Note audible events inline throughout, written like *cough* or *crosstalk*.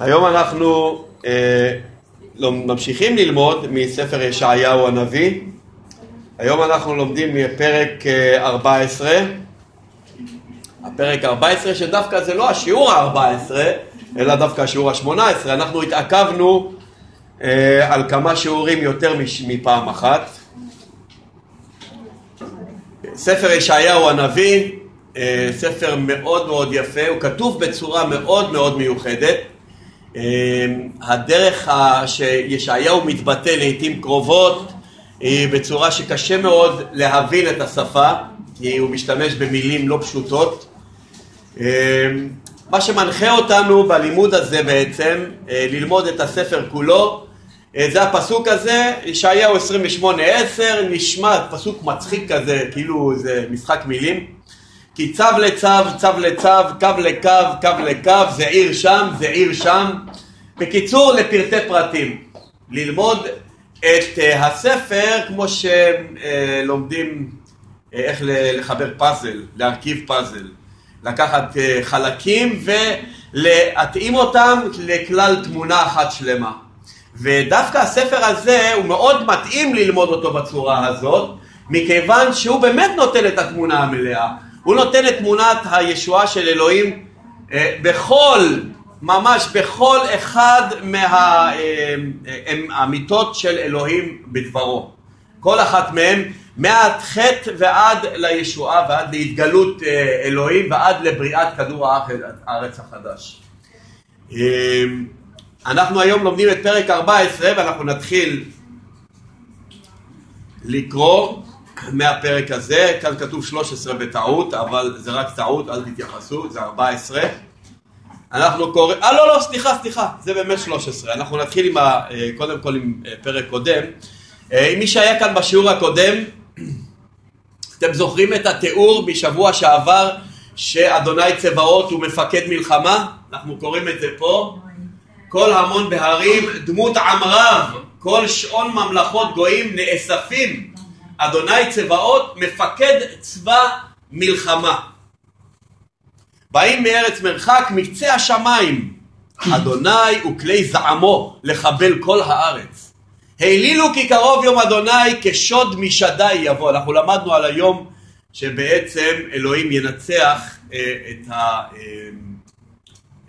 היום אנחנו אה, ממשיכים ללמוד מספר ישעיהו הנביא. היום אנחנו לומדים מפרק אה, 14. הפרק 14 שדווקא זה לא השיעור ה-14, אלא דווקא השיעור ה-18. אנחנו התעכבנו אה, על כמה שיעורים יותר מש- מפעם אחת. ספר ישעיהו הנביא, אה, ספר מאוד מאוד יפה, הוא כתוב בצורה מאוד מאוד מיוחדת. אה, הדרך שישעיהו מתבטא לעיתים קרובות היא בצורה שקשה מאוד להבין את השפה, כי הוא משתמש במילים לא פשוטות. אה, מה שמנחה אותנו בלימוד הזה בעצם, אה, ללמוד את הספר כולו, אה, זה הפסוק הזה, ישעיהו 28-10, נשמע פסוק מצחיק כזה, כאילו זה משחק מילים. כי צו לצו, צו לצו, קו לקו, קו לקו, זה עיר שם, זה עיר שם. בקיצור, לפרטי פרטים. ללמוד את אה, הספר כמו שלומדים איך ל- לחבר פאזל, להרכיב פאזל. לקחת אה, חלקים ולהתאים אותם לכלל תמונה אחת שלמה. ודווקא הספר הזה הוא מאוד מתאים ללמוד אותו בצורה הזאת, מכיוון שהוא באמת נותן את התמונה המלאה. הוא נותן את תמונת הישועה של אלוהים אה, בכל, ממש בכל אחד מהאמיתות של אלוהים בדברו. כל אחת מהן, מהחטא ועד לישועה ועד להתגלות אה, אלוהים ועד לבריאת כדור הארץ החדש. אה, אנחנו היום לומדים את פרק 14 ואנחנו נתחיל לקרוא מהפרק הזה, כאן כתוב 13 בטעות, אבל זה רק טעות, אל תתייחסו, זה 14. אנחנו קוראים, אה לא לא, סליחה, סליחה, זה באמת 13. אנחנו נתחיל עם ה, אה, קודם כל עם אה, פרק קודם. אה, מי שהיה כאן בשיעור הקודם, *clears throat* אתם זוכרים את התיאור משבוע שעבר שאדוני צבאות הוא מפקד מלחמה? אנחנו קוראים את זה פה. כל המון בהרים, דמות עם רב, כל שעון ממלכות גויים נאספים. אדוני צבאות, מפקד צבא מלחמה. באים מארץ מרחק, מקצה השמיים. אדוני וכלי זעמו לחבל כל הארץ. העלילו כי קרוב יום אדוני כשוד משדי יבוא. אנחנו למדנו על היום שבעצם אלוהים ינצח אה, את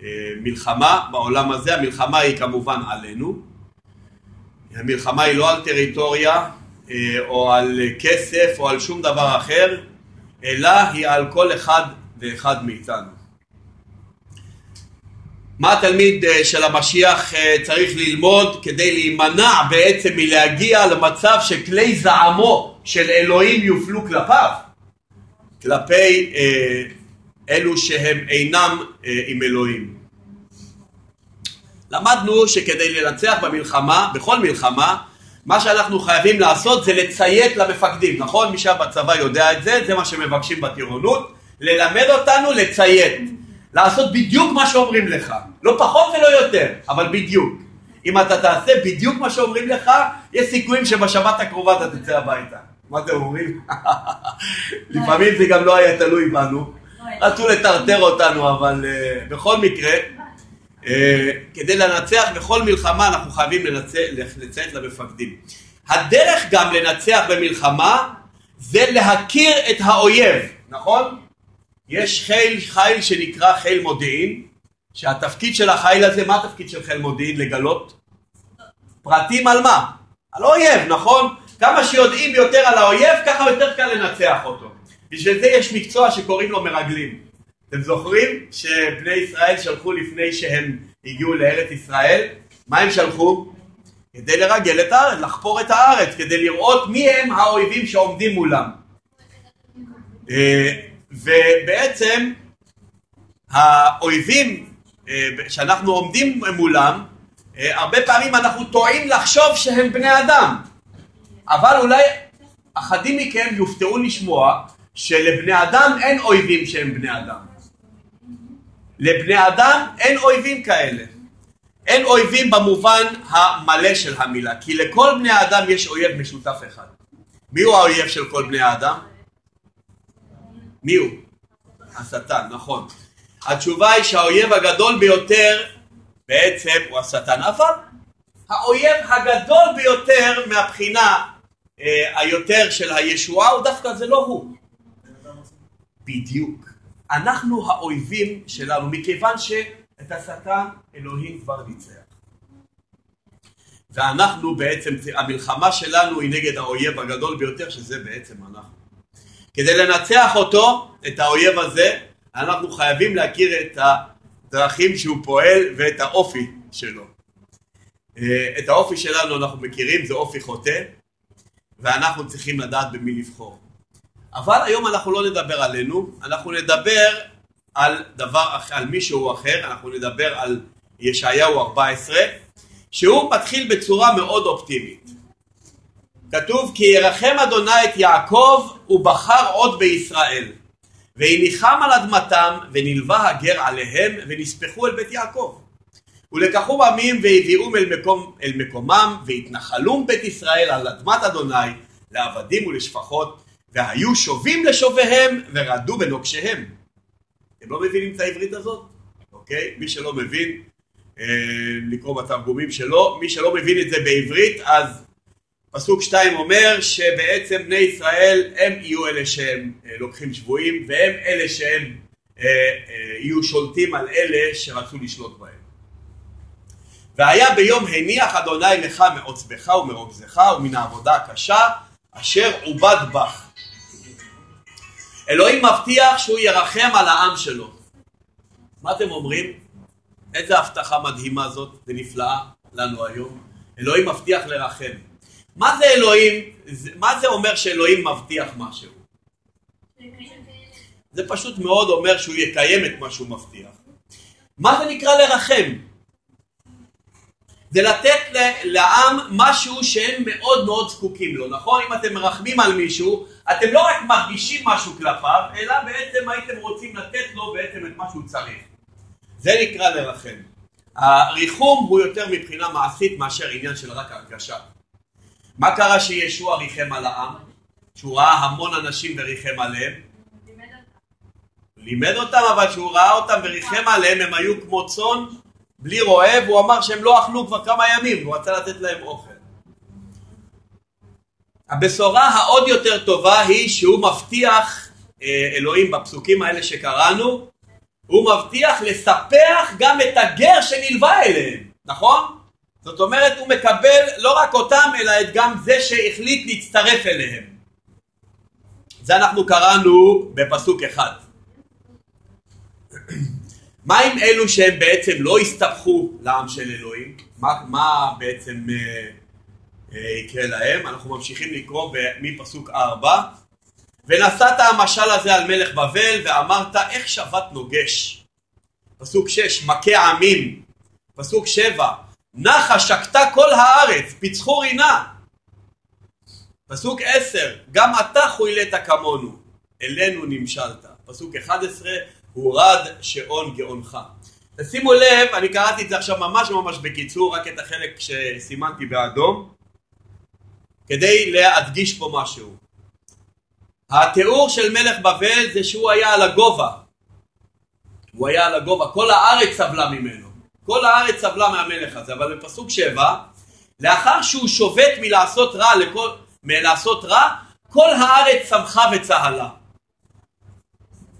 המלחמה בעולם הזה. המלחמה היא כמובן עלינו. המלחמה היא לא על טריטוריה אה, או על כסף או על שום דבר אחר, אלא היא על כל אחד ואחד מאיתנו. מה התלמיד אה, של המשיח אה, צריך ללמוד כדי להימנע בעצם מלהגיע למצב שכלי זעמו של אלוהים יופלו כלפיו, כלפי אה, אלו שהם אינם אה, עם אלוהים. למדנו שכדי לנצח במלחמה, בכל מלחמה, מה שאנחנו חייבים לעשות זה לציית למפקדים, נכון? מי שהיה בצבא יודע את זה, זה מה שמבקשים בטירונות, ללמד אותנו לציית, לעשות בדיוק מה שאומרים לך, לא פחות ולא יותר, אבל בדיוק. אם אתה תעשה בדיוק מה שאומרים לך, יש סיכויים שבשבת הקרובה אתה תצא הביתה. מה אתם אומרים? *laughs* לפעמים זה גם לא היה תלוי בנו, רצו לטרטר אותנו, אבל uh, בכל מקרה, כדי לנצח בכל מלחמה אנחנו חייבים לציית למפקדים. הדרך גם לנצח במלחמה זה להכיר את האויב, נכון? יש חיל, חיל שנקרא חיל מודיעין, שהתפקיד של החיל הזה, מה התפקיד של חיל מודיעין? לגלות? פרטים על מה? על אויב, נכון? כמה שיודעים יותר על האויב, ככה יותר קל לנצח אותו. בשביל זה יש מקצוע שקוראים לו מרגלים. אתם זוכרים שבני ישראל שלחו לפני שהם הגיעו לארץ ישראל? מה הם שלחו? כדי לרגל את הארץ, לחפור את הארץ, כדי לראות מי הם האויבים שעומדים מולם. ובעצם האויבים שאנחנו עומדים מולם, הרבה פעמים אנחנו טועים לחשוב שהם בני אדם. אבל אולי אחדים מכם יופתעו לשמוע שלבני אדם אין אויבים שהם בני אדם. לבני אדם אין אויבים כאלה. אין אויבים במובן המלא של המילה, כי לכל בני האדם יש אויב משותף אחד. מי הוא האויב של כל בני האדם? מי הוא? השטן, נכון. התשובה היא שהאויב הגדול ביותר בעצם הוא השטן, אבל האויב הגדול ביותר מהבחינה אה, היותר של הישועה הוא דווקא זה לא הוא. בדיוק. אנחנו האויבים שלנו, מכיוון שאת השטן אלוהים כבר ניצח. ואנחנו בעצם, המלחמה שלנו היא נגד האויב הגדול ביותר, שזה בעצם אנחנו. כדי לנצח אותו, את האויב הזה, אנחנו חייבים להכיר את הדרכים שהוא פועל ואת האופי שלו. אה, את האופי שלנו אנחנו מכירים, זה אופי חוטא, ואנחנו צריכים לדעת במי לבחור. אבל היום אנחנו לא נדבר עלינו, אנחנו נדבר על דבר, על מישהו אחר, אנחנו נדבר על ישעיהו 14, שהוא מתחיל בצורה מאוד אופטימית. כתוב כי ירחם אדוני את יעקב ובחר עוד בישראל והניחם על אדמתם ונלווה הגר עליהם ונספחו אל בית יעקב ולקחו עמים והביאום אל, מקום, אל מקומם והתנחלום בית ישראל על אדמת אדוני לעבדים ולשפחות והיו שובים לשוביהם ורדו בנוקשיהם. אתם לא מבינים את העברית הזאת? אוקיי? מי שלא מבין אה, לקרוא בתרגומים שלו, מי שלא מבין את זה בעברית אז פסוק שתיים אומר שבעצם בני ישראל הם יהיו אלה שהם אה, לוקחים שבויים והם אלה שהם אה, אה, יהיו שולטים על אלה שרצו לשלוט בהם. והיה ביום הניח אדוני לך מעוצבך ומרוגזך ומן העבודה הקשה אשר עובד בך. אלוהים מבטיח שהוא ירחם על העם שלו. מה אתם אומרים? איזה הבטחה מדהימה זאת ונפלאה לנו היום. אלוהים מבטיח לרחם. מה זה אלוהים, מה זה אומר שאלוהים מבטיח משהו? זה פשוט מאוד אומר שהוא יקיים את מה שהוא מבטיח. מה זה נקרא לרחם? זה לתת לעם משהו שהם מאוד מאוד זקוקים לו, נכון? אם אתם מרחמים על מישהו, אתם לא רק מרגישים משהו כלפיו, אלא בעצם הייתם רוצים לתת לו בעצם את מה שהוא צריך. זה נקרא לרחם. הריחום הוא יותר מבחינה מעשית מאשר עניין של רק הרגשה. מה קרה שישוע ריחם על העם? שהוא ראה המון אנשים וריחם עליהם? לימד אותם, אבל כשהוא ראה אותם וריחם עליהם הם היו כמו צאן בלי רועה והוא אמר שהם לא אכלו כבר כמה ימים והוא רצה לתת להם אוכל. הבשורה העוד יותר טובה היא שהוא מבטיח אה, אלוהים בפסוקים האלה שקראנו הוא מבטיח לספח גם את הגר שנלווה אליהם, נכון? זאת אומרת הוא מקבל לא רק אותם אלא את גם זה שהחליט להצטרף אליהם. זה אנחנו קראנו בפסוק אחד. מה עם אלו שהם בעצם לא הסתבכו לעם של אלוהים? מה, מה בעצם אה, אה, יקרה להם? אנחנו ממשיכים לקרוא מפסוק ארבע. ונשאת המשל הזה על מלך בבל ואמרת איך שבת נוגש. פסוק שש מכה עמים. פסוק שבע נחה שקטה כל הארץ, פיצחו רינה. פסוק עשר, גם אתה חוילת כמונו, אלינו נמשלת. פסוק אחד עשרה, הורד שעון גאונך. תשימו לב, אני קראתי את זה עכשיו ממש ממש בקיצור, רק את החלק שסימנתי באדום, כדי להדגיש פה משהו. התיאור של מלך בבל זה שהוא היה על הגובה. הוא היה על הגובה, כל הארץ סבלה ממנו. כל הארץ סבלה מהמלך הזה, אבל בפסוק שבע, לאחר שהוא שובת מלעשות רע, לכל, מלעשות רע, כל הארץ שמחה וצהלה.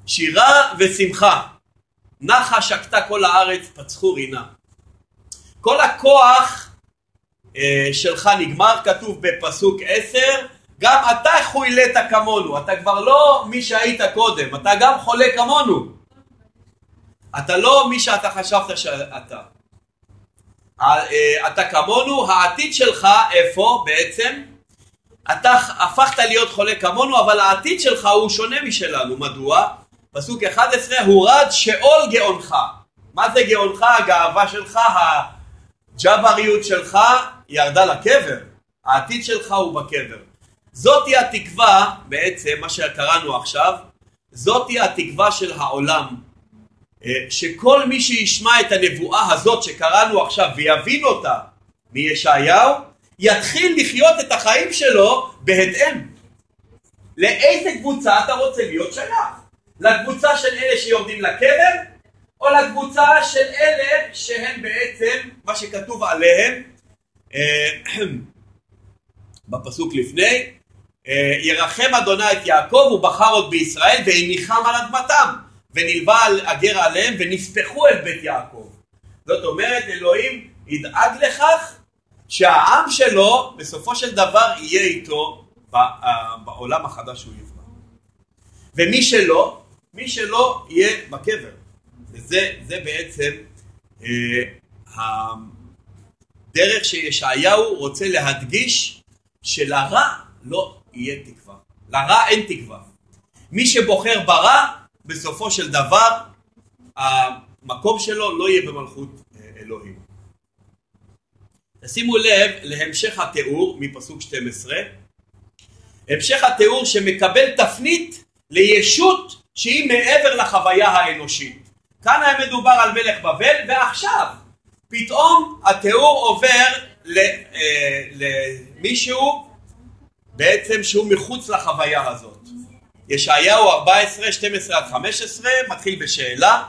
שירה ושמחה, נחה שקטה כל הארץ, פצחו רינה. כל הכוח אה, שלך נגמר, כתוב בפסוק עשר, גם אתה חוילת כמונו, אתה כבר לא מי שהיית קודם, אתה גם חולה כמונו. אתה לא מי שאתה חשבת שאתה. אה, אתה כמונו, העתיד שלך איפה בעצם? אתה הפכת להיות חולה כמונו, אבל העתיד שלך הוא שונה משלנו. מדוע? פסוק 11, הורד שאול גאונך. מה זה גאונך? הגאווה שלך, הג'אבריות שלך ירדה לקבר. העתיד שלך הוא בקבר. זאתי התקווה, בעצם מה שקראנו עכשיו, זאתי התקווה של העולם. אה, שכל מי שישמע את הנבואה הזאת שקראנו עכשיו ויבין אותה מישעיהו, יתחיל לחיות את החיים שלו בהתאם. לאיזה קבוצה אתה רוצה להיות שייך? לקבוצה של אלה שיורדים לקבר, או לקבוצה של אלה שהם בעצם מה שכתוב עליהם אה, *clears throat* בפסוק לפני, אה, ירחם אדוני את יעקב ובחר עוד בישראל והניחם על אדמתם ונלווה הגר עליהם ונספחו אל בית יעקב. זאת אומרת אלוהים ידאג לכך שהעם שלו בסופו של דבר יהיה איתו אה, בעולם החדש שהוא יבנה. ומי שלא, מי שלא יהיה בקבר. וזה בעצם אה, הדרך שישעיהו רוצה להדגיש שלרע לא יהיה תקווה. לרע אין תקווה. מי שבוחר ברע, בסופו של דבר המקום שלו לא יהיה במלכות אה, אלוהים. תשימו לב להמשך התיאור מפסוק 12. המשך התיאור שמקבל תפנית לישות שהיא מעבר לחוויה האנושית. כאן היה מדובר על מלך בבל ועכשיו פתאום התיאור עובר אה, למישהו בעצם שהוא מחוץ לחוויה הזאת. ישעיהו 14, 12 עד 15 מתחיל בשאלה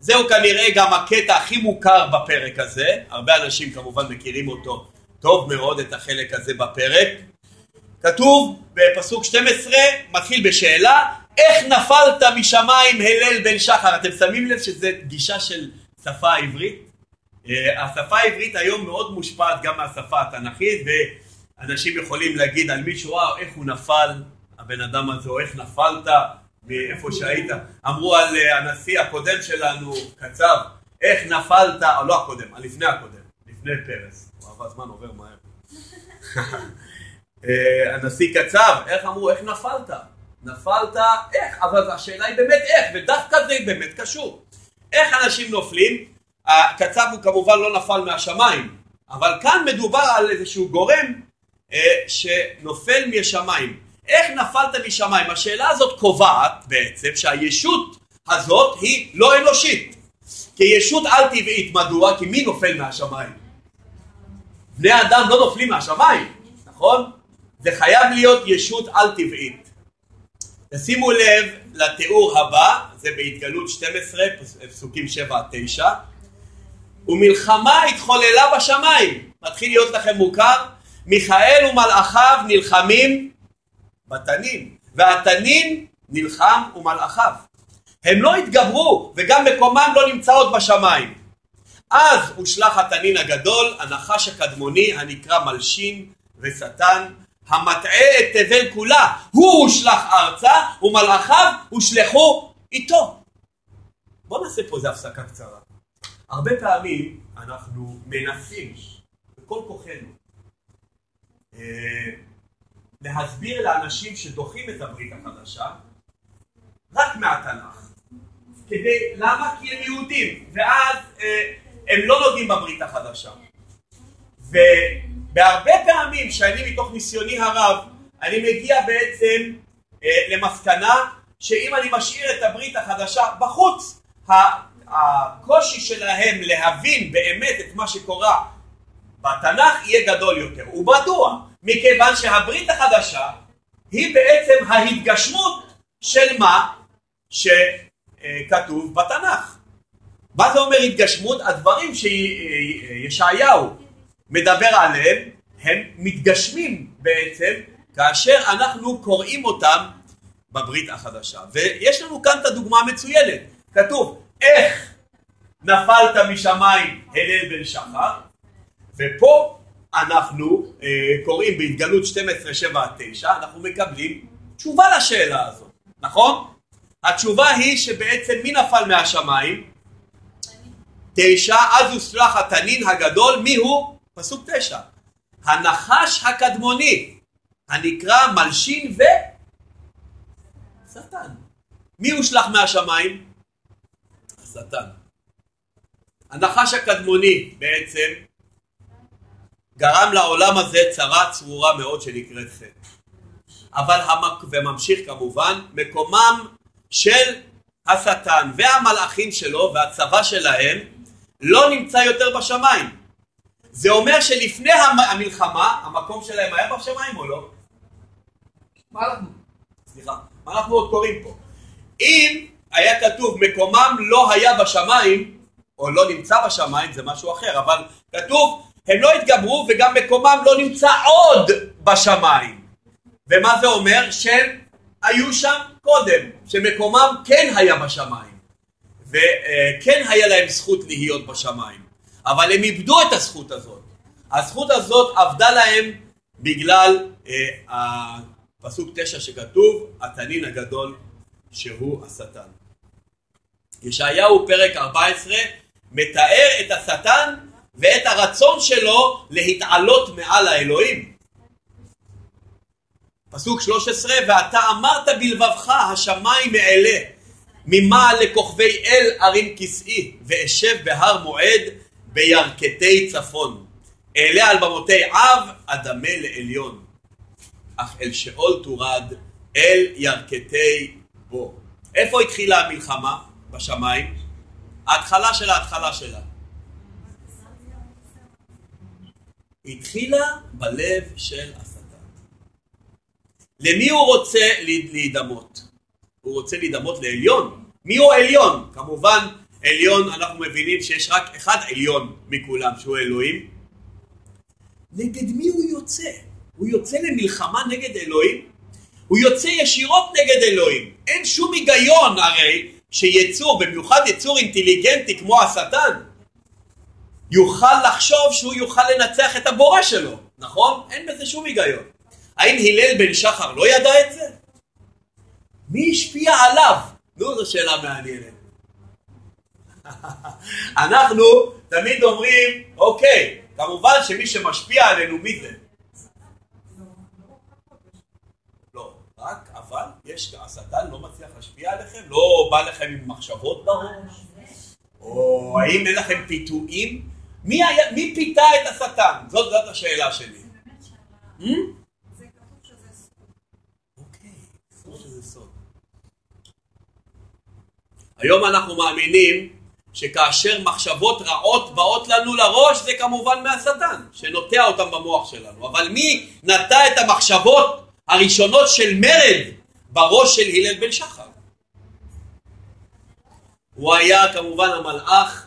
זהו כנראה גם הקטע הכי מוכר בפרק הזה, הרבה אנשים כמובן מכירים אותו טוב מאוד את החלק הזה בפרק. כתוב בפסוק 12, מתחיל בשאלה, איך נפלת משמיים הלל בן שחר? אתם שמים לב שזו גישה של שפה עברית? אה, השפה העברית היום מאוד מושפעת גם מהשפה התנ"כית ואנשים יכולים להגיד על מישהו, וואו, איך הוא נפל, הבן אדם הזה, או איך נפלת מאיפה שהיית. אמרו על אה, הנשיא הקודם שלנו, קצב, איך נפלת, או לא הקודם, הלפני הקודם, לפני פרס. וואו, הזמן עובר מהר. *laughs* אה, הנשיא קצב, איך אמרו, איך נפלת? נפלת, איך? אבל השאלה היא באמת איך, ודווקא זה באמת קשור. איך אנשים נופלים? הקצב הוא כמובן לא נפל מהשמיים, אבל כאן מדובר על איזשהו גורם אה, שנופל מהשמיים. איך נפלת משמיים? השאלה הזאת קובעת בעצם שהישות הזאת היא לא אנושית. כישות על טבעית, מדוע? כי מי נופל מהשמיים? בני אדם לא נופלים מהשמיים, נכון? זה חייב להיות ישות על טבעית. תשימו לב לתיאור הבא, זה בהתגלות 12, פסוקים 7 עד 9. ומלחמה התחוללה בשמיים. מתחיל להיות לכם מוכר? מיכאל ומלאכיו נלחמים בתנין, והתנין נלחם ומלאכיו. הם לא התגברו וגם מקומם לא נמצא עוד בשמיים. אז הושלך התנין הגדול, הנחש הקדמוני הנקרא מלשין ושטן, המטעה את תבל כולה, הוא הושלך ארצה ומלאכיו הושלכו איתו. בואו נעשה פה איזה הפסקה קצרה. הרבה פעמים אנחנו מנסים בכל כוחנו אה, להסביר לאנשים שדוחים את הברית החדשה רק מהתנ"ך. כדי, למה? כי הם יהודים, ואז אה, הם לא נוגעים בברית החדשה. ובהרבה פעמים שאני מתוך ניסיוני הרב, אני מגיע בעצם אה, למסקנה שאם אני משאיר את הברית החדשה בחוץ, הקושי שלהם להבין באמת את מה שקורה בתנ"ך יהיה גדול יותר. ומדוע? מכיוון שהברית החדשה היא בעצם ההתגשמות של מה שכתוב בתנ"ך. מה זה אומר התגשמות? הדברים שישעיהו מדבר עליהם הם מתגשמים בעצם כאשר אנחנו קוראים אותם בברית החדשה. ויש לנו כאן את הדוגמה המצוינת. כתוב איך נפלת משמיים הלל בן שחר ופה אנחנו אה, קוראים בהתגלות 12, 7 עד 9, אנחנו מקבלים תשובה לשאלה הזאת, נכון? התשובה היא שבעצם מי נפל מהשמיים? תשע, אז הוסלח התנין הגדול, מי הוא? פסוק תשע. הנחש הקדמוני, הנקרא מלשין ו... שטן. מי הושלך מהשמיים? השטן. הנחש הקדמוני בעצם גרם לעולם הזה צרה צרורה מאוד שנקראת חטא. אבל המק... וממשיך כמובן, מקומם של השטן והמלאכים שלו והצבא שלהם לא נמצא יותר בשמיים. זה אומר שלפני המלחמה המקום שלהם היה בשמיים או לא? מה אנחנו? סליחה, מה אנחנו עוד קוראים פה? אם היה כתוב מקומם לא היה בשמיים, או לא נמצא בשמיים, זה משהו אחר, אבל כתוב הם לא התגברו וגם מקומם לא נמצא עוד בשמיים. ומה זה אומר? שהם היו שם קודם, שמקומם כן היה בשמיים, וכן היה להם זכות להיות בשמיים, אבל הם איבדו את הזכות הזאת. הזכות הזאת עבדה להם בגלל אה, הפסוק תשע שכתוב, התנין הגדול שהוא השטן. ישעיהו פרק 14 מתאר את השטן ואת הרצון שלו להתעלות מעל האלוהים. פסוק 13, ואתה אמרת בלבבך השמיים אעלה, ממעל לכוכבי אל ארים כסאי, ואשב בהר מועד בירכתי צפון. אעלה על במותי אב, אדמה לעליון. אך אל שאול תורד, אל ירכתי בו. איפה התחילה המלחמה? בשמיים? ההתחלה של ההתחלה שלה. התחילה בלב של השטן. למי הוא רוצה להידמות? הוא רוצה להידמות לעליון. מי הוא עליון? כמובן עליון אנחנו מבינים שיש רק אחד עליון מכולם שהוא אלוהים. נגד מי הוא יוצא? הוא יוצא למלחמה נגד אלוהים? הוא יוצא ישירות נגד אלוהים. אין שום היגיון הרי שיצור, במיוחד יצור אינטליגנטי כמו השטן, יוכל לחשוב שהוא יוכל לנצח את הבורא שלו, נכון? אין בזה שום היגיון. האם הלל בן שחר לא ידע את זה? מי השפיע עליו? נו, זו שאלה מעניינת. *laughs* אנחנו תמיד אומרים, אוקיי, כמובן שמי שמשפיע עלינו, מי זה? לא, רק, אבל יש, השטן לא מצליח להשפיע עליכם? לא בא לכם עם מחשבות בראש? או האם אין לכם פיתויים? מי, היה, מי פיתה את השטן? זאת, זאת השאלה שלי. Hmm? אוקיי, היום אנחנו מאמינים שכאשר מחשבות רעות באות לנו לראש זה כמובן מהשטן שנוטע אותם במוח שלנו אבל מי נטע את המחשבות הראשונות של מרד בראש של הלל בן שחר? הוא היה כמובן המלאך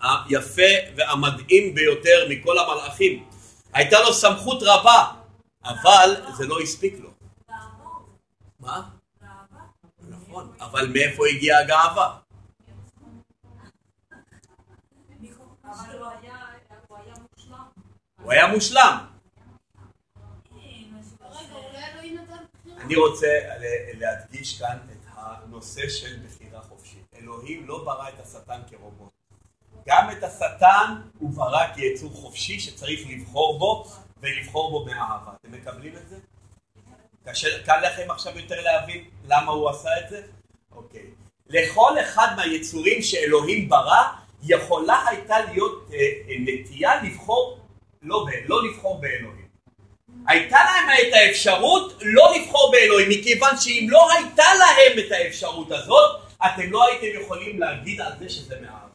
היפה והמדהים ביותר מכל המלאכים. הייתה לו סמכות רבה, אבל זה לא הספיק לו. מה? נכון, אבל מאיפה הגיעה הגאווה? הוא היה מושלם. אני רוצה להדגיש כאן את הנושא של בחירה חופשית. אלוהים לא ברא את השטן כרובוט. גם את השטן הוא ברא כיצור חופשי שצריך לבחור בו ולבחור בו באהבה. אתם מקבלים את זה? קל לכם עכשיו יותר להבין למה הוא עשה את זה? אוקיי. לכל אחד מהיצורים שאלוהים ברא יכולה הייתה להיות אה, אה, נטייה לבחור, לא, לא לבחור באלוהים. הייתה להם את האפשרות לא לבחור באלוהים, מכיוון שאם לא הייתה להם את האפשרות הזאת, אתם לא הייתם יכולים להגיד על זה שזה מאהבה.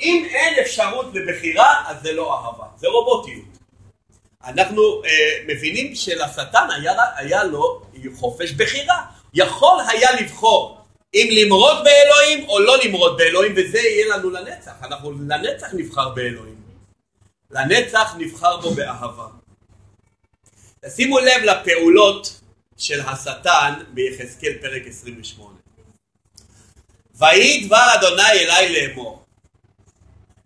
אם אין אפשרות לבחירה, אז זה לא אהבה, זה רובוטיות. אנחנו אה, מבינים שלשטן היה, היה לו חופש בחירה. יכול היה לבחור אם למרוד באלוהים או לא למרוד באלוהים, וזה יהיה לנו לנצח. אנחנו לנצח נבחר באלוהים. לנצח נבחר בו באהבה. תשימו לב לפעולות של השטן ביחזקאל פרק 28. ויהי דבר אדוני אליי לאמור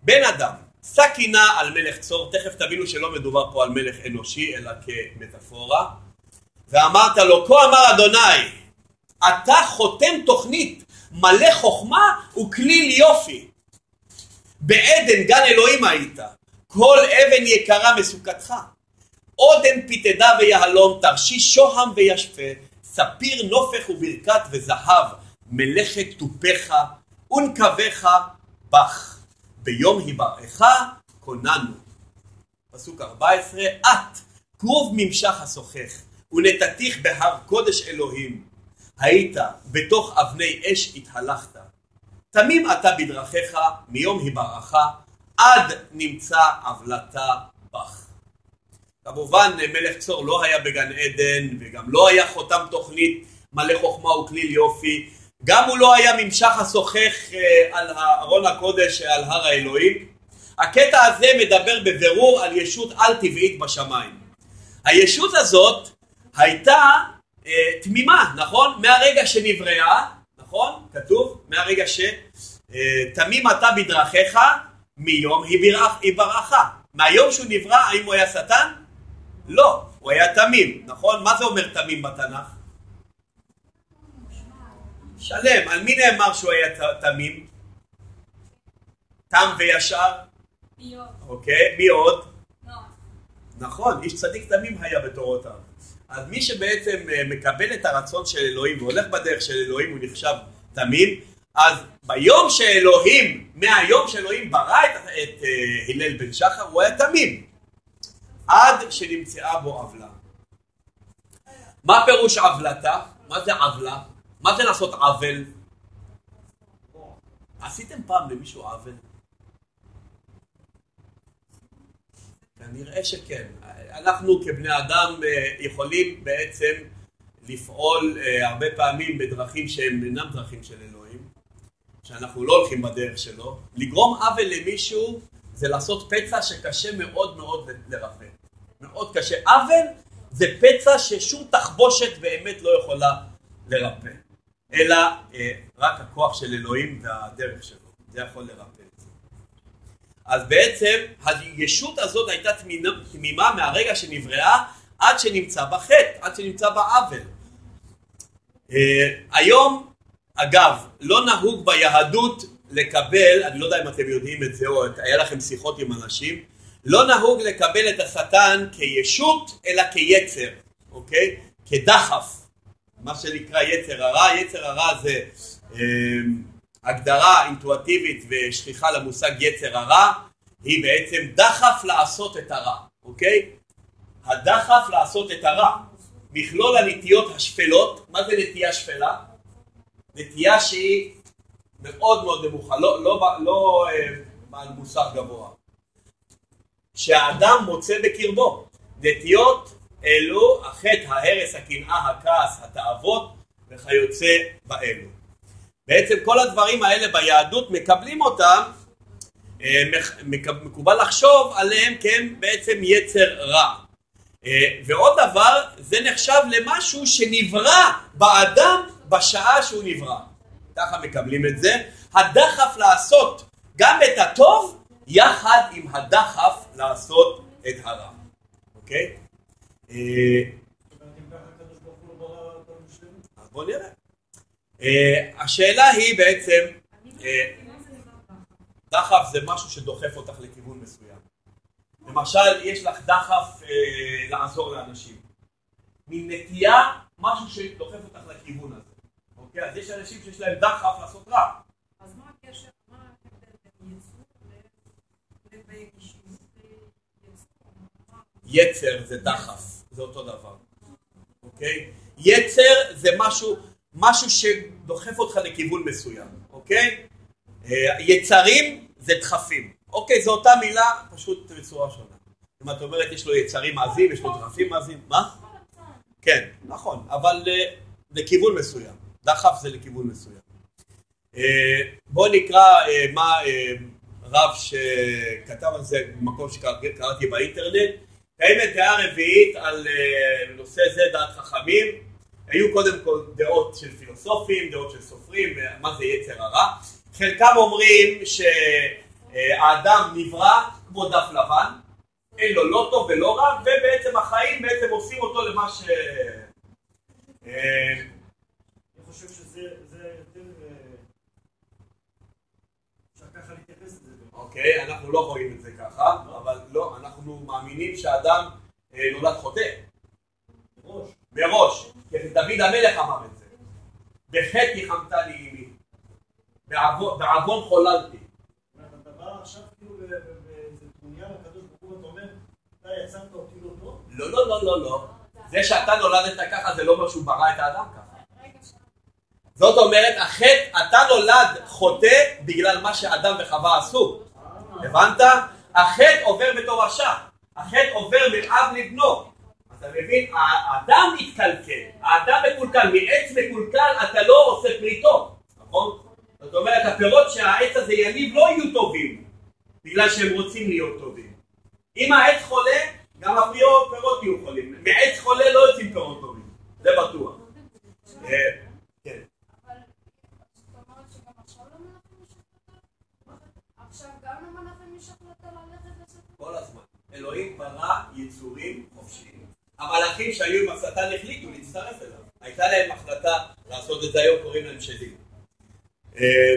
בן אדם, שא קינה על מלך צור, תכף תבינו שלא מדובר פה על מלך אנושי אלא כמטאפורה, ואמרת לו, כה אמר אדוני, אתה חותם תוכנית מלא חוכמה וכליל יופי. בעדן גן אלוהים היית, כל אבן יקרה מסוכתך. עודן פיתדה ויהלום, תרשיש שוהם וישפה, ספיר נופך וברכת וזהב, מלאכת תופיך ונקביך בך. ביום היבראך כוננו. פסוק 14, את כרוב ממשך השוחך ונתתיך בהר קודש אלוהים היית בתוך אבני אש התהלכת תמים אתה בדרכיך מיום היבראך עד נמצא עוולתה בך. כמובן מלך צור לא היה בגן עדן וגם לא היה חותם תוכנית מלא חוכמה וכליל יופי גם הוא לא היה ממשך השוחך אה, על ארון הקודש על הר האלוהים. הקטע הזה מדבר בבירור על ישות על-טבעית בשמיים. הישות הזאת הייתה אה, תמימה, נכון? מהרגע שנבראה, נכון? כתוב, מהרגע שתמים אה, אתה בדרכיך, מיום היא ברכה. מהיום שהוא נברא, האם הוא היה שטן? לא, הוא היה תמים, נכון? מה זה אומר תמים בתנ"ך? שלם. על מי נאמר שהוא היה תמים? תם וישר? אוקיי, מי עוד? נכון, איש צדיק תמים היה בתורותיו. אז מי שבעצם אה, מקבל את הרצון של אלוהים והולך בדרך של אלוהים הוא נחשב תמים, אז ביום שאלוהים, מהיום שאלוהים ברא את, את uh, הלל בן שחר, הוא היה תמים. עד שנמצאה בו עוולה. מה פירוש עוולתה? מה זה עוולה? מה זה לעשות עוול? עשיתם פעם למישהו עוול? כנראה שכן. אנחנו כבני אדם אה, יכולים בעצם לפעול אה, הרבה פעמים בדרכים שהן אינם דרכים של אלוהים, שאנחנו לא הולכים בדרך שלו. לגרום עוול למישהו זה לעשות פצע שקשה מאוד מאוד לרפא. מאוד קשה. עוול זה פצע ששום תחבושת באמת לא יכולה לרפא, אלא אה, רק הכוח של אלוהים והדרך שלו. זה יכול לרפא. אז בעצם הישות הזאת הייתה תמימה מהרגע שנבראה עד שנמצא בחטא, עד שנמצא בעוול. Uh, היום, אגב, לא נהוג ביהדות לקבל, אני לא יודע אם אתם יודעים את זה או היה לכם שיחות עם אנשים, לא נהוג לקבל את השטן כישות אלא כיצר, אוקיי? כדחף, מה שנקרא יצר הרע, יצר הרע זה uh, הגדרה אינטואטיבית ושכיחה למושג יצר הרע היא בעצם דחף לעשות את הרע, אוקיי? הדחף לעשות את הרע. מכלול הנטיות השפלות, מה זה נטייה שפלה? נטייה שהיא מאוד מאוד נמוכה, לא, לא, לא אה, בעל מוסר גבוה. שהאדם מוצא בקרבו. נטיות אלו החטא, ההרס, הקנאה, הכעס, התאוות וכיוצא באלו. בעצם כל הדברים האלה ביהדות מקבלים אותם, אה, מקובל לחשוב עליהם כהם בעצם יצר רע. אה, ועוד דבר, זה נחשב למשהו שנברא באדם בשעה שהוא נברא. ככה מקבלים את זה. הדחף לעשות גם את הטוב, יחד עם הדחף לעשות את הרע. אוקיי? אה, אז בואו נראה. אה, השאלה היא בעצם, אה, דחף זה משהו שדוחף אותך לכיוון מסוים. למשל, יש לך דחף לעזור לאנשים. מין נטייה, משהו שדוחף אותך לכיוון הזה. אוקיי? אז יש אנשים שיש להם דחף לעשות רע. אז מה הקשר, מה יצר זה דחף, זה אותו דבר. אוקיי? יצר זה משהו... משהו שדוחף אותך לכיוון מסוים, אוקיי? אה, יצרים זה דחפים, אוקיי? זו אותה מילה, פשוט בצורה שונה. אם את אומרת יש לו יצרים עזים, יש לו דחפים עזים, מה? כן, נכון, אבל אה, לכיוון מסוים. דחף זה לכיוון מסוים. אה, בואו נקרא מה רב שכתב על זה במקום שקראתי באינטרנט. קיימת דעה רביעית על נושא זה דעת חכמים. היו קודם כל דעות של פילוסופים, דעות של סופרים, מה זה יצר הרע. חלקם אומרים שהאדם נברא כמו דף לבן, אין לו לא טוב ולא רע, ובעצם החיים בעצם עושים אותו למה ש... חושב שזה יותר... אה. אוקיי, אנחנו לא רואים את זה ככה, אבל לא, אנחנו מאמינים שאדם אה, נולד חוטא. מראש. מראש. דוד המלך אמר את זה. בחטא חמתה לי אמי, בעוון חוללתי. אתה בא עכשיו כאילו באיזה טרוניה לקדוש ברוך הוא ואתה אומר, אתה יצרת אותי לא טוב? לא, לא, לא, לא, לא. זה שאתה נולדת ככה זה לא אומר שהוא ברא את האדם ככה. זאת אומרת, החטא, אתה נולד חוטא בגלל מה שאדם וחווה עשו. הבנת? החטא עובר בתור רשע. החטא עובר מאב לבנו. אתה מבין? האדם מתקלקל, האדם מקולקל, מעץ מקולקל אתה לא עושה פרי טוב, נכון? זאת אומרת, הפירות שהעץ הזה יניב לא יהיו טובים, בגלל שהם רוצים להיות טובים. אם העץ חולה, גם הפירות יהיו חולים. מעץ חולה לא יוצאים פירות טובים, זה בטוח. אה, כן. כל הזמן. אלוהים ברא יצורים חופשיים. המלאכים שהיו עם השטן החליטו להצטרף אליו. הייתה להם החלטה לעשות את זה, היום קוראים להם שדים. אה,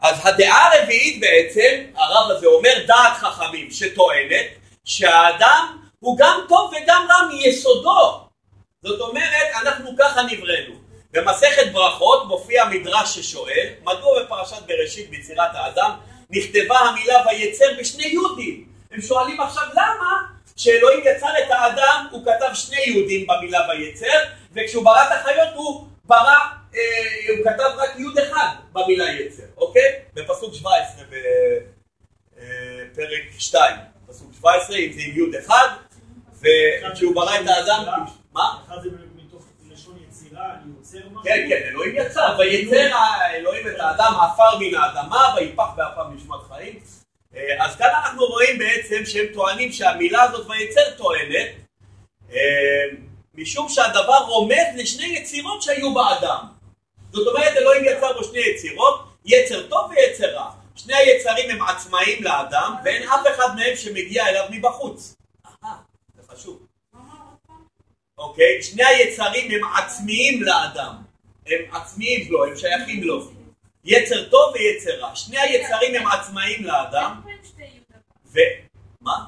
אז הדעה הרביעית בעצם, הרב הזה אומר דעת חכמים שטוענת שהאדם הוא גם טוב וגם רע מיסודו. זאת אומרת, אנחנו ככה נבראנו. במסכת ברכות מופיע מדרש ששואל, מדוע בפרשת בראשית ביצירת האדם נכתבה המילה ויצר בשני יהודים? הם שואלים עכשיו למה כשאלוהים יצר את האדם הוא כתב שני יהודים במילה ויצר, וכשהוא ברא את החיות הוא ברא, אה, הוא כתב רק יהוד אחד במילה יצר, אוקיי? בפסוק 17 בפרק 2, פסוק 17, אם זה עם יהוד אחד, וכשהוא ברא את האדם, מה? אחד זה מתוך לשון יצירה, אני יוצר משהו. כן, כן, אלוהים יצר, ויצר אלוהים את האדם עפר מן האדמה, ויפח באפיו נשמת אז כאן אנחנו רואים בעצם שהם טוענים שהמילה הזאת ויצר טוענת, אה, משום שהדבר רומז לשני יצירות שהיו באדם. זאת אומרת, אלוהים יצר בו שני יצירות, יצר טוב ויצר רע. שני היצרים הם עצמאיים לאדם, ואין אף אחד מהם שמגיע אליו מבחוץ. זה חשוב. אוקיי? שני היצרים הם עצמיים לאדם. הם עצמיים לו, הם שייכים לו. יצר טוב ויצר רע. שני היצרים הם עצמאיים לאדם. ו... מה?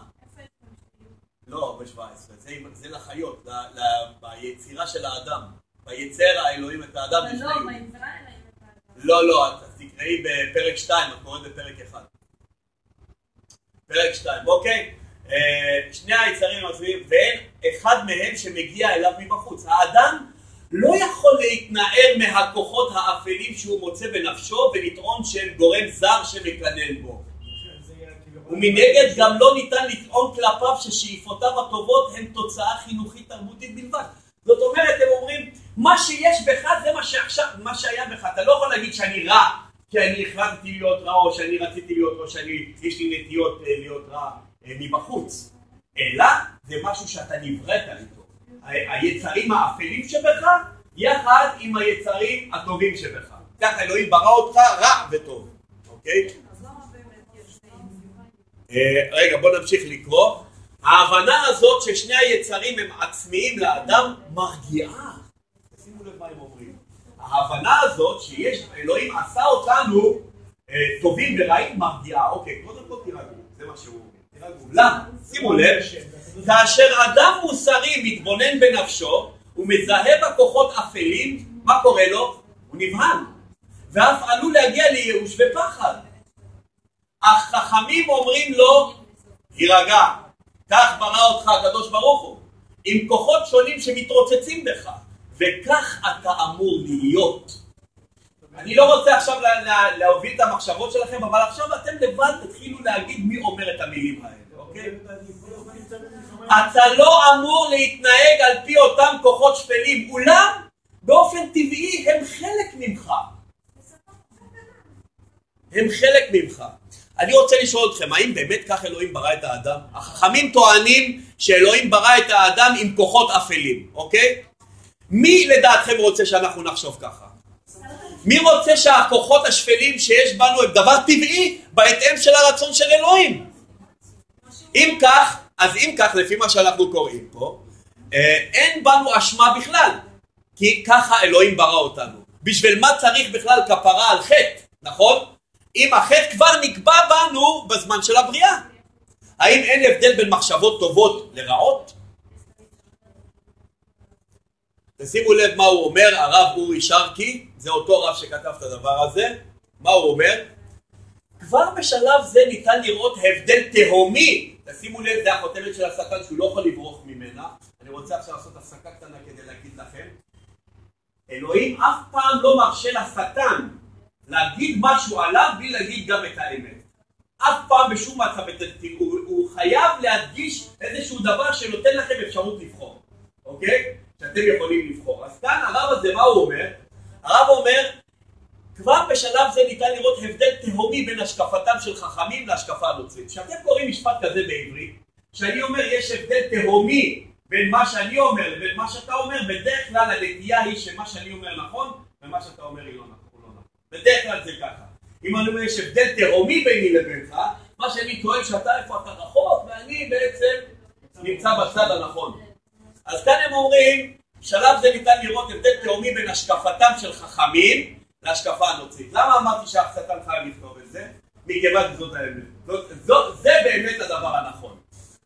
לא, ב-17. זה, זה לחיות, ל, ל, ביצירה של האדם. ביצר האלוהים את האדם לא, יהודים. ויברא אלוהים את האדם. לא, לא, את תקראי בפרק 2, את קוראת בפרק 1. פרק 2, אוקיי? אה, שני היצרים עוזבים, ואין אחד מהם שמגיע אליו מבחוץ. האדם לא יכול להתנער מהכוחות האפלים שהוא מוצא בנפשו ולטעון שהם גורם זר שמקנן בו. ומנגד גם לא ניתן לטעון כלפיו ששאיפותיו הטובות הן תוצאה חינוכית תרבותית בלבד. זאת אומרת, הם אומרים, מה שיש בך זה מה שעכשיו, מה שהיה בך. אתה לא יכול להגיד שאני רע, כי אני החלטתי להיות רע, או שאני רציתי להיות רע, או שאני, יש לי נטיות אה, להיות רע אה, מבחוץ. אלא זה משהו שאתה נבראת איתו. היצרים האפלים שבך, יחד עם היצרים הטובים שבך. ככה אלוהים ברא אותך רע וטוב, אוקיי? אה, רגע, בוא נמשיך לקרוא. ההבנה הזאת ששני היצרים הם עצמיים לאדם מרגיעה. שימו לב מה הם אומרים. ההבנה הזאת שיש, אלוהים עשה אותנו אה, טובים ורעים מרגיעה. אוקיי, קודם כל תירגעו, זה מה שהוא אומר. תירגעו. למה? שימו לב, כאשר אדם מוסרי מתבונן בנפשו ומזהה בכוחות אפלים, מה קורה לו? הוא נבהל. ואף עלול להגיע לייאוש ופחד. אך חכמים אומרים לו, הירגע, כך ברא אותך הקדוש ברוך הוא, עם כוחות שונים שמתרוצצים בך, וכך אתה אמור להיות. אני לא רוצה עכשיו לה, לה, להוביל את המחשבות שלכם, אבל עכשיו אתם לבד תתחילו להגיד מי אומר את המילים האלה, אוקיי? אתה לא אמור להתנהג על פי אותם כוחות שפלים, אולם באופן טבעי הם חלק ממך. הם חלק ממך. אני רוצה לשאול אתכם, האם באמת כך אלוהים ברא את האדם? החכמים טוענים שאלוהים ברא את האדם עם כוחות אפלים, אוקיי? מי לדעתכם רוצה שאנחנו נחשוב ככה? מי רוצה שהכוחות השפלים שיש בנו הם דבר טבעי בהתאם של הרצון של אלוהים? אם כך, אז אם כך, לפי מה שאנחנו קוראים פה, אה, אין בנו אשמה בכלל, כי ככה אלוהים ברא אותנו. בשביל מה צריך בכלל כפרה על חטא, נכון? אם החטא כבר נקבע בנו בזמן של הבריאה. האם אין הבדל בין מחשבות טובות לרעות? תשימו לב מה הוא אומר, הרב אורי שרקי, זה אותו רב שכתב את הדבר הזה, מה הוא אומר? כבר בשלב זה ניתן לראות הבדל תהומי, תשימו לב, זה החותמת של השטן שהוא לא יכול לברוח ממנה, אני רוצה עכשיו לעשות הפסקה קטנה כדי להגיד לכם, אלוהים אף פעם לא מרשה לשטן להגיד משהו עליו בלי להגיד גם את האמת. אף פעם בשום מצב, הוא, הוא חייב להדגיש איזשהו דבר שנותן לכם אפשרות לבחור, אוקיי? שאתם יכולים לבחור. אז כאן הרב הזה, מה הוא אומר? הרב אומר, כבר בשלב זה ניתן לראות הבדל תהומי בין השקפתם של חכמים להשקפה הנוצרית. כשאתם קוראים משפט כזה בעברית, כשאני אומר יש הבדל תהומי בין מה שאני אומר לבין מה שאתה אומר, בדרך כלל הנטייה היא שמה שאני אומר נכון, ומה שאתה אומר היא לא נכון. לא נכון. בדרך כלל זה ככה. אם אני אומר יש הבדל תהומי ביני לבינך, מה שאני טוען שאתה איפה אתה רחוק, ואני בעצם נמצא בצד הנכון. אז כאן הם אומרים, בשלב זה ניתן לראות הבדל תהומי בין השקפתם של חכמים להשקפה הנוצרית. למה אמרתי שהשטן חייב לכתוב את זה? מכיוון שזאת האמת. זאת, זאת, זה באמת הדבר הנכון.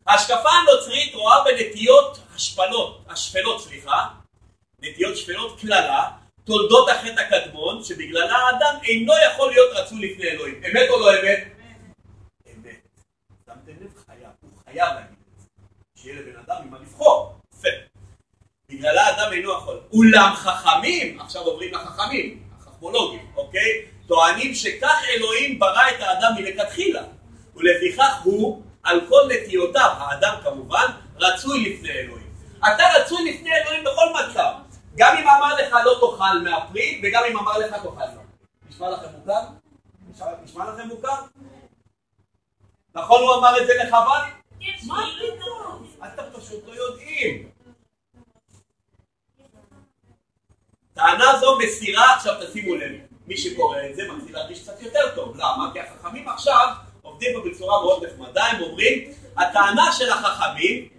ההשקפה הנוצרית רואה בנטיות השפלות, השפלות, סליחה, נטיות שפלות קללה, תולדות החטא הקדמון, שבגללה האדם אינו יכול להיות רצוי לפני אלוהים. אמת או לא אמת? אמת. שמתם לב? חייב. הוא חייב להגיד את זה. שיהיה לבן אדם ממה לבחור. יפה. בגללה האדם אינו יכול. אולם חכמים, עכשיו עוברים לחכמים, החכמולוגים, אוקיי? טוענים שכך אלוהים ברא את האדם מלכתחילה. ולפיכך הוא, על כל נטיותיו, האדם כמובן, רצוי לפני אלוהים. אתה רצוי לפני אלוהים בכל מצב. גם אם אמר לך לא תאכל מהפרי, וגם אם אמר לך תאכל מהפרי. נשמע לכם מוכר? נשמע לכם מוכר? נכון הוא אמר את זה לחבל? מה פתאום? אתם פשוט לא יודעים. טענה זו מסירה, עכשיו תשימו לב, מי שקורא את זה מתחיל להרגיש קצת יותר טוב. למה? כי החכמים עכשיו עובדים פה בצורה מאוד נחמדה, הם אומרים, הטענה של החכמים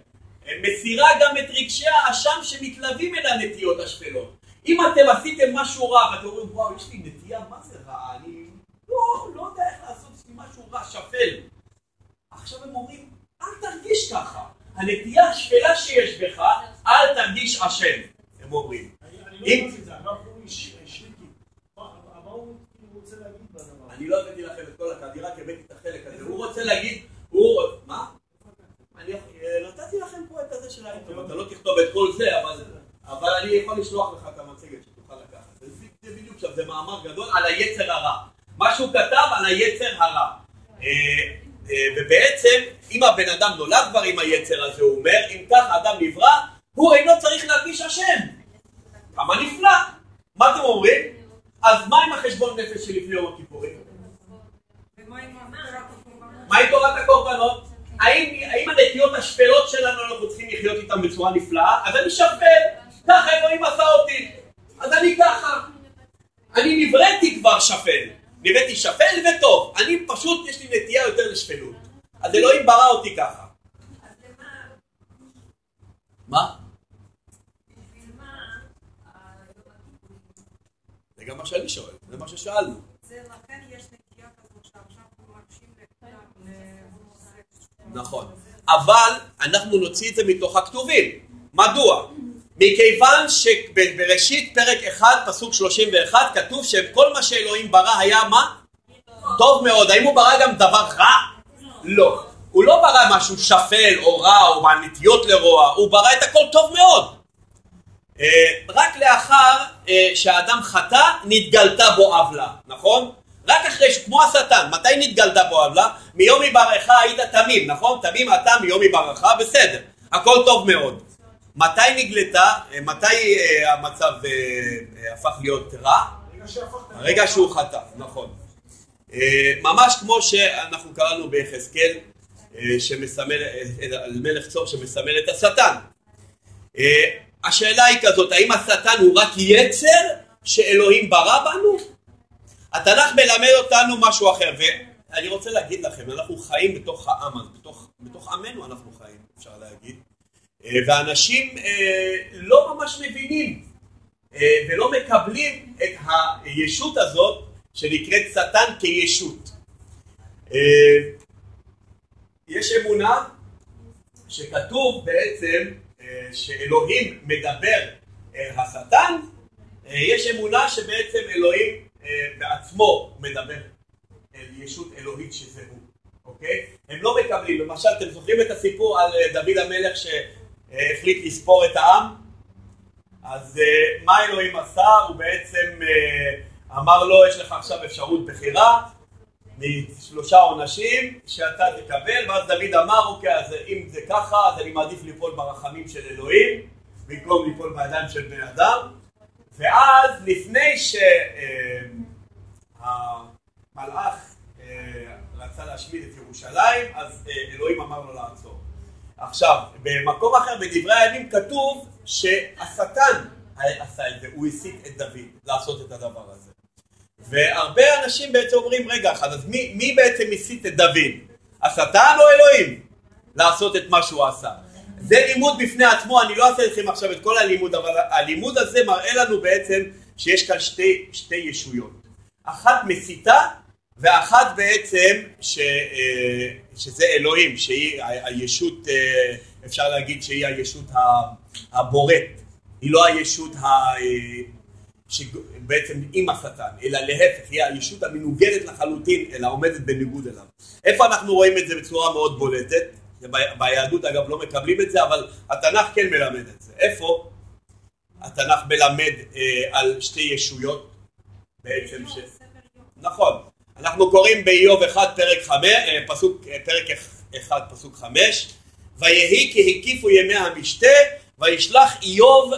מסירה גם את רגשי האשם שמתלווים אל הנטיות השפלות. אם אתם עשיתם משהו רע ואתם אומרים, וואו, יש לי נטייה, מה זה רע? אני לא, לא יודע איך לעשות משהו רע, שפל. עכשיו הם אומרים, אל תרגיש ככה. הנטייה השפלה שיש בך, אל תרגיש אשם, הם אומרים. לא אני לא הבאתי לכם את כל הכד, רק הבאתי את החלק הזה. הוא רוצה להגיד, הוא... מה? אני אה, נתתי לכם פה את הזה של האינטרנט, אתה לא תכתוב את כל זה, אבל אני יכול לשלוח לך את המצגת שתוכל לקחת. זה בדיוק עכשיו, זה מאמר גדול על היצר הרע. מה שהוא כתב על היצר הרע. אה, אה, ובעצם, אם הבן אדם נולד כבר עם היצר הזה, הוא אומר, אם כך האדם נברא, הוא אינו צריך להרגיש אשם. כמה נפלא. מה אתם אומרים? אז מה עם החשבון נפש שלפני יום הכיפורים? מה עם תורת הקורבנות? האם, האם הנטיות השפלות שלנו אנחנו צריכים לחיות איתן בצורה נפלאה? אז אני שפל, ככה אלוהים עשה אותי. אז אני ככה. אני נבראתי כבר שפל. נבראתי שפל וטוב. אני פשוט, יש לי נטייה יותר לשפלות. אז אלוהים ברא אותי ככה. מה? זה גם מה שאני שואל, זה מה ששאלנו. זה לכן יש נטייה כזאת שעכשיו לכולם נכון. אבל אנחנו נוציא את זה מתוך הכתובים. מדוע? מכיוון שבראשית פרק 1 פסוק 31 כתוב שכל מה שאלוהים ברא היה מה? טוב מאוד. האם הוא ברא גם דבר רע? לא. הוא לא ברא משהו שפל או רע או בעל נטיות לרוע, הוא ברא את הכל טוב מאוד. אה, רק לאחר אה, שהאדם חטא נתגלתה בו עוולה, נכון? רק אחרי, כמו השטן, מתי נתגלתה בו עוולה? מיום היברך היית תמים, נכון? תמים אתה מיום היברך, בסדר, הכל טוב מאוד. מתי נגלתה, אה, מתי המצב הפך להיות רע? הרגע שהוא חטא, נכון. ממש כמו שאנחנו קראנו ביחזקאל, שמסמל, על מלך צור שמסמל את השטן. השאלה היא כזאת, האם השטן הוא רק יצר שאלוהים ברא בנו? התנ"ך מלמד אותנו משהו אחר, ואני רוצה להגיד לכם, אנחנו חיים בתוך העם בתוך, בתוך עמנו אנחנו חיים, אפשר להגיד, אה, ואנשים אה, לא ממש מבינים אה, ולא מקבלים את הישות הזאת שנקראת שטן כישות. יש אמונה שכתוב בעצם שאלוהים מדבר אל השטן, אה, יש אמונה שבעצם אלוהים אה, בעצמו מדבר אל ישות אלוהית שזה הוא, אוקיי? הם לא מקבלים, למשל אתם זוכרים את הסיפור על אה, דוד המלך שהחליט לספור את העם? אז מה אלוהים עשה? הוא בעצם אמר לו יש לך עכשיו אפשרות בחירה משלושה עונשים שאתה תקבל, ואז דוד אמר, אוקיי, אז אם זה ככה, אז אני מעדיף ליפול ברחמים של אלוהים, במקום ליפול בידיים של בני אדם, ואז לפני שהמלאך רצה להשמיד את ירושלים, אז אה, אלוהים אמר לו לעצור. עכשיו, במקום אחר בדברי הימים כתוב שהשטן עשה את זה, הוא הסית את דוד לעשות את הדבר הזה. והרבה אנשים בעצם אומרים, רגע אחד, אז מי, מי בעצם הסית את דוד? השטן או אלוהים? לעשות את מה שהוא עשה. זה לימוד בפני עצמו, אני לא אעשה לכם עכשיו את כל הלימוד, אבל הלימוד הזה מראה לנו בעצם שיש כאן שתי, שתי ישויות. אחת מסיתה ואחת בעצם ש, אה, שזה אלוהים, שהיא הישות, אה, אפשר להגיד שהיא הישות הבוראת, היא לא הישות ה... שבעצם עם השטן, אלא להפך, היא הישות המנוגדת לחלוטין, אלא עומדת בניגוד אליו. איפה אנחנו רואים את זה בצורה מאוד בולטת? ביהדות אגב לא מקבלים את זה, אבל התנ"ך כן מלמד את זה. איפה? התנ"ך מלמד אה, על שתי ישויות בעצם ש... נכון. אנחנו קוראים באיוב 1 פרק 5, אה, פסוק, אה, פרק 1 פסוק 5 ויהי כי הקיפו ימי המשתה וישלח איוב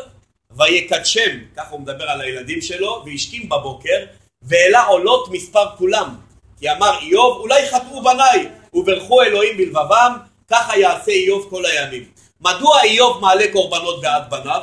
ויקדשם, ככה הוא מדבר על הילדים שלו, והשכים בבוקר והעלה עולות מספר כולם כי אמר איוב אולי חטאו בניי וברכו אלוהים בלבבם ככה יעשה איוב כל הימים. מדוע איוב מעלה קורבנות בעד בניו?